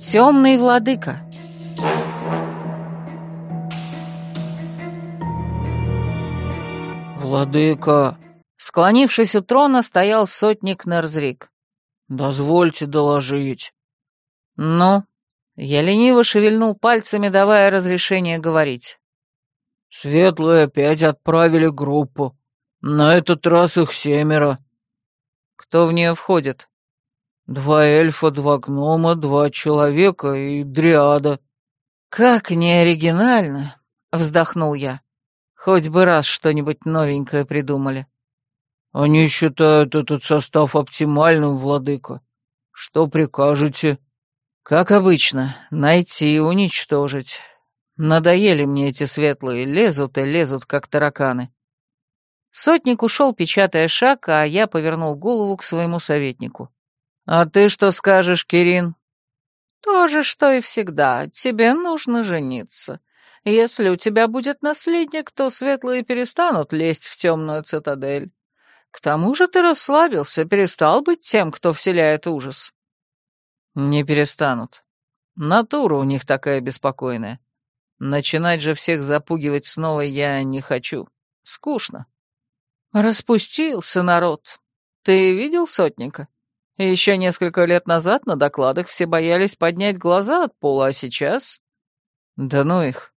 Темный владыка. «Владыка!» Склонившись у трона, стоял сотник Нерзрик. «Дозвольте доложить». «Ну?» Я лениво шевельнул пальцами, давая разрешение говорить. «Светлые опять отправили группу. На этот раз их семеро». «Кто в нее входит?» «Два эльфа, два гнома, два человека и дриада». «Как неоригинально!» — вздохнул я. «Хоть бы раз что-нибудь новенькое придумали». «Они считают этот состав оптимальным, владыка. Что прикажете?» «Как обычно, найти и уничтожить. Надоели мне эти светлые, лезут и лезут, как тараканы». Сотник ушел, печатая шаг, а я повернул голову к своему советнику. «А ты что скажешь, Кирин?» «То же, что и всегда. Тебе нужно жениться. Если у тебя будет наследник, то светлые перестанут лезть в темную цитадель. К тому же ты расслабился, перестал быть тем, кто вселяет ужас». «Не перестанут. Натура у них такая беспокойная. Начинать же всех запугивать снова я не хочу. Скучно». «Распустился народ. Ты видел сотника? Еще несколько лет назад на докладах все боялись поднять глаза от пола, а сейчас...» «Да ну их.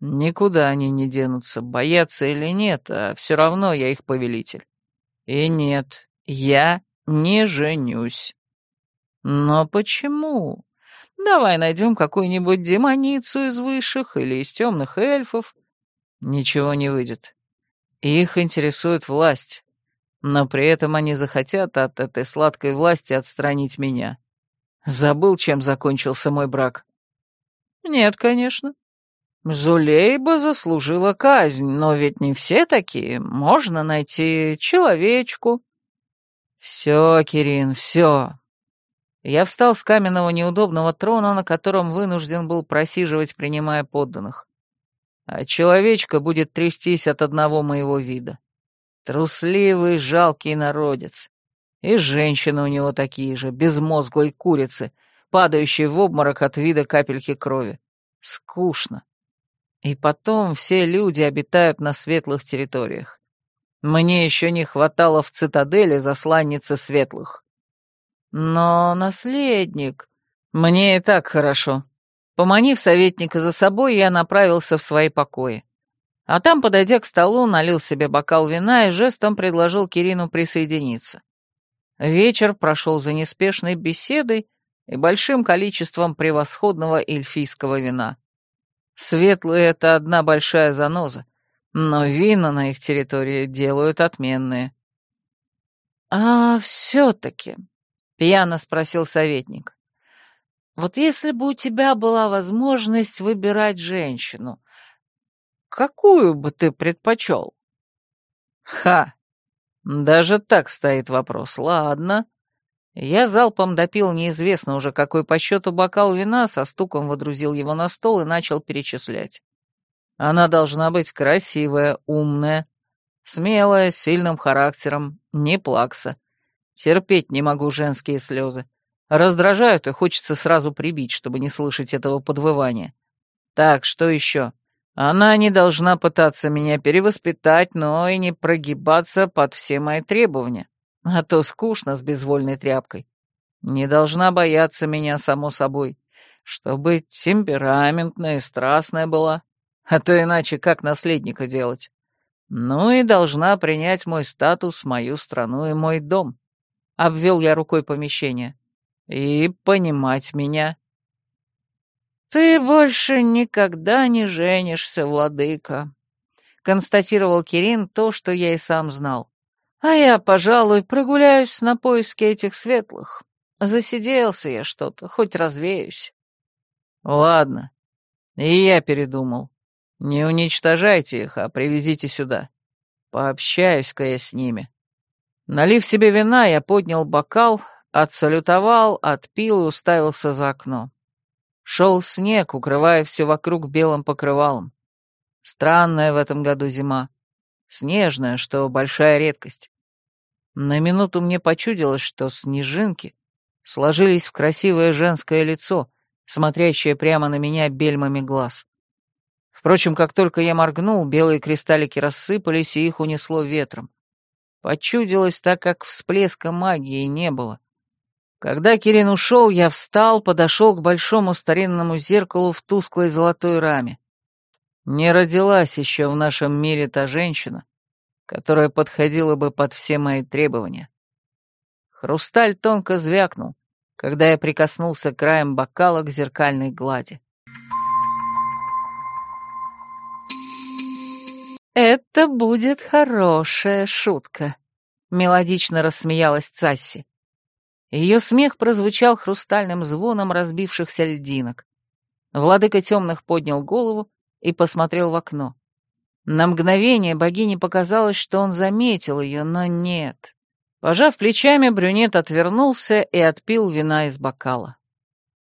Никуда они не денутся, боятся или нет, а все равно я их повелитель. И нет, я не женюсь». «Но почему? Давай найдем какую-нибудь демоницу из высших или из темных эльфов». «Ничего не выйдет. Их интересует власть, но при этом они захотят от этой сладкой власти отстранить меня. Забыл, чем закончился мой брак?» «Нет, конечно. Зулейба заслужила казнь, но ведь не все такие. Можно найти человечку». «Все, Кирин, все. Я встал с каменного неудобного трона, на котором вынужден был просиживать, принимая подданных. А человечка будет трястись от одного моего вида. Трусливый, жалкий народец. И женщины у него такие же, безмозглой курицы, падающие в обморок от вида капельки крови. Скучно. И потом все люди обитают на светлых территориях. Мне еще не хватало в цитадели засланницы светлых. Но наследник... Мне и так хорошо. Поманив советника за собой, я направился в свои покои. А там, подойдя к столу, налил себе бокал вина и жестом предложил Кирину присоединиться. Вечер прошел за неспешной беседой и большим количеством превосходного эльфийского вина. Светлые — это одна большая заноза, но вина на их территории делают отменные. «А все-таки», — пьяно спросил советник. «Вот если бы у тебя была возможность выбирать женщину, какую бы ты предпочел?» «Ха! Даже так стоит вопрос. Ладно». Я залпом допил неизвестно уже какой по счету бокал вина, со стуком водрузил его на стол и начал перечислять. Она должна быть красивая, умная, смелая, с сильным характером, не плакса, Терпеть не могу женские слезы. Раздражают и хочется сразу прибить, чтобы не слышать этого подвывания. Так, что еще? Она не должна пытаться меня перевоспитать, но и не прогибаться под все мои требования. А то скучно с безвольной тряпкой. Не должна бояться меня, само собой. Чтобы темпераментная и страстная была. А то иначе как наследника делать? Ну и должна принять мой статус, мою страну и мой дом. — обвел я рукой помещение. «И понимать меня». «Ты больше никогда не женишься, владыка», — констатировал Кирин то, что я и сам знал. «А я, пожалуй, прогуляюсь на поиски этих светлых. Засиделся я что-то, хоть развеюсь». «Ладно. И я передумал. Не уничтожайте их, а привезите сюда. Пообщаюсь-ка я с ними». Налив себе вина, я поднял бокал, отсалютовал, отпил и уставился за окно. Шел снег, укрывая все вокруг белым покрывалом. Странная в этом году зима. Снежная, что большая редкость. На минуту мне почудилось, что снежинки сложились в красивое женское лицо, смотрящая прямо на меня бельмами глаз. Впрочем, как только я моргнул, белые кристаллики рассыпались, и их унесло ветром. Почудилось, так как всплеска магии не было. Когда Кирин ушел, я встал, подошел к большому старинному зеркалу в тусклой золотой раме. Не родилась еще в нашем мире та женщина, которая подходила бы под все мои требования. Хрусталь тонко звякнул, когда я прикоснулся краем бокала к зеркальной глади. «Это будет хорошая шутка», — мелодично рассмеялась Цасси. Ее смех прозвучал хрустальным звоном разбившихся льдинок. Владыка темных поднял голову и посмотрел в окно. На мгновение богине показалось, что он заметил ее, но нет. Пожав плечами, брюнет отвернулся и отпил вина из бокала.